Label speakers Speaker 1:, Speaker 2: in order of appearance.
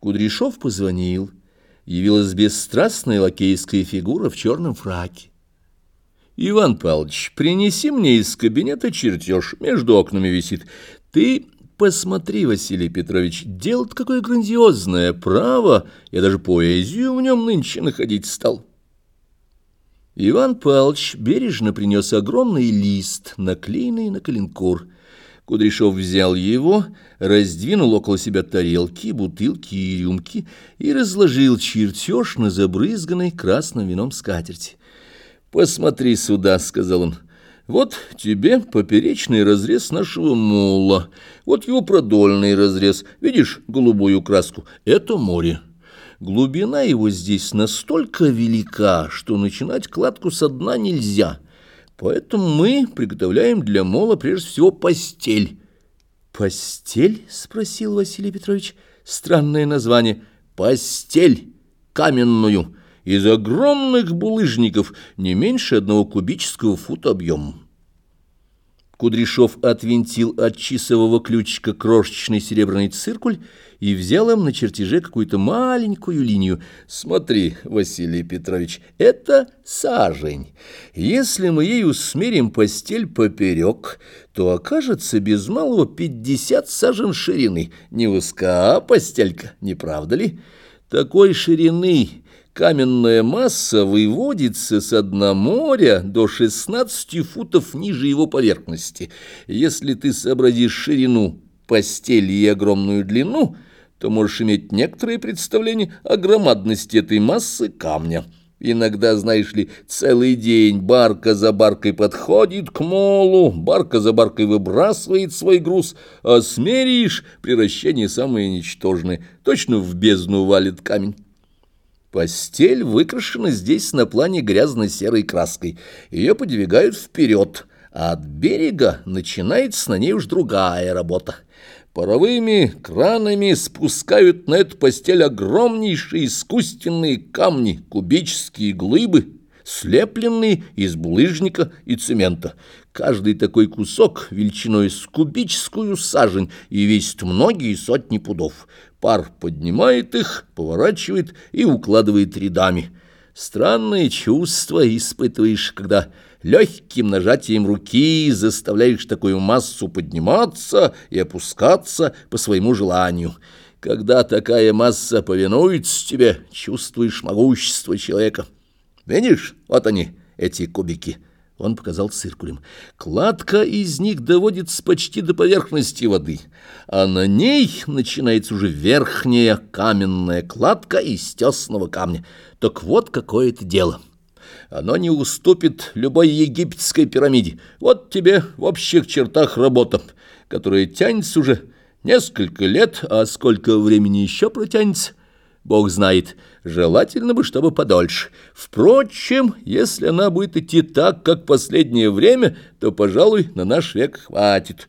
Speaker 1: Кудряшов позвонил. Явилась бесстрастная лакейская фигура в черном фраке. «Иван Павлович, принеси мне из кабинета чертеж, между окнами висит. Ты посмотри, Василий Петрович, дело-то какое грандиозное, право, я даже поэзию в нем нынче находить стал». Иван Павлович бережно принес огромный лист, наклеенный на коленкор — Кудряшов взял его, раздвинул около себя тарелки, бутылки и рюмки и разложил чертеж на забрызганной красным вином скатерти. «Посмотри сюда», — сказал он. «Вот тебе поперечный разрез нашего мола, вот его продольный разрез. Видишь голубую краску? Это море». Глубина его здесь настолько велика, что начинать кладку со дна нельзя — Поэтому мы приготовляем для мола прежде всего постель. «Постель?» — спросил Василий Петрович. «Странное название. Постель каменную, из огромных булыжников, не меньше одного кубического фута объемом». Кудряшов отвинтил от часового ключика крошечный серебряный циркуль и взял им на чертеже какую-то маленькую линию. «Смотри, Василий Петрович, это сажень. Если мы ею смерим постель поперек, то окажется без малого пятьдесят сажен ширины. Не узка постелька, не правда ли? Такой ширины каменная масса выводится с дна моря до 16 футов ниже его поверхности. Если ты сообразишь ширину постели и огромную длину, то можешь иметь некоторые представления о громадности этой массы камня. Иногда, знаешь ли, целый день барка за баркой подходит к молу, барка за баркой выбрасывает свой груз, а смеришь превращение самое ничтожное, точно в бездну валит камень. Постель выкрашена здесь на плане грязно-серой краской. Ее подвигают вперед, а от берега начинается на ней уж другая работа. Паровыми кранами спускают на эту постель огромнейшие искусственные камни, кубические глыбы, слепленные из булыжника и цемента. Каждый такой кусок величиной с кубическую сажень и весит многие сотни пудов. Пар поднимает их, поворачивает и укладывает рядами. Странное чувство испытываешь, когда легким нажатием руки заставляешь такую массу подниматься и опускаться по своему желанию. Когда такая масса повинуется тебе, чувствуешь могущество человека. Видишь, вот они, эти кубики. Он показал циркулем. Кладка из них доводится почти до поверхности воды, а на ней начинается уже верхняя каменная кладка из тесного камня. Так вот какое это дело. Оно не уступит любой египетской пирамиде. Вот тебе в общих чертах работа, которая тянется уже несколько лет, а сколько времени еще протянется, Бог знает, желательно бы, чтобы подольше. Впрочем, если она будет идти так, как последнее время, то, пожалуй, на наш век хватит.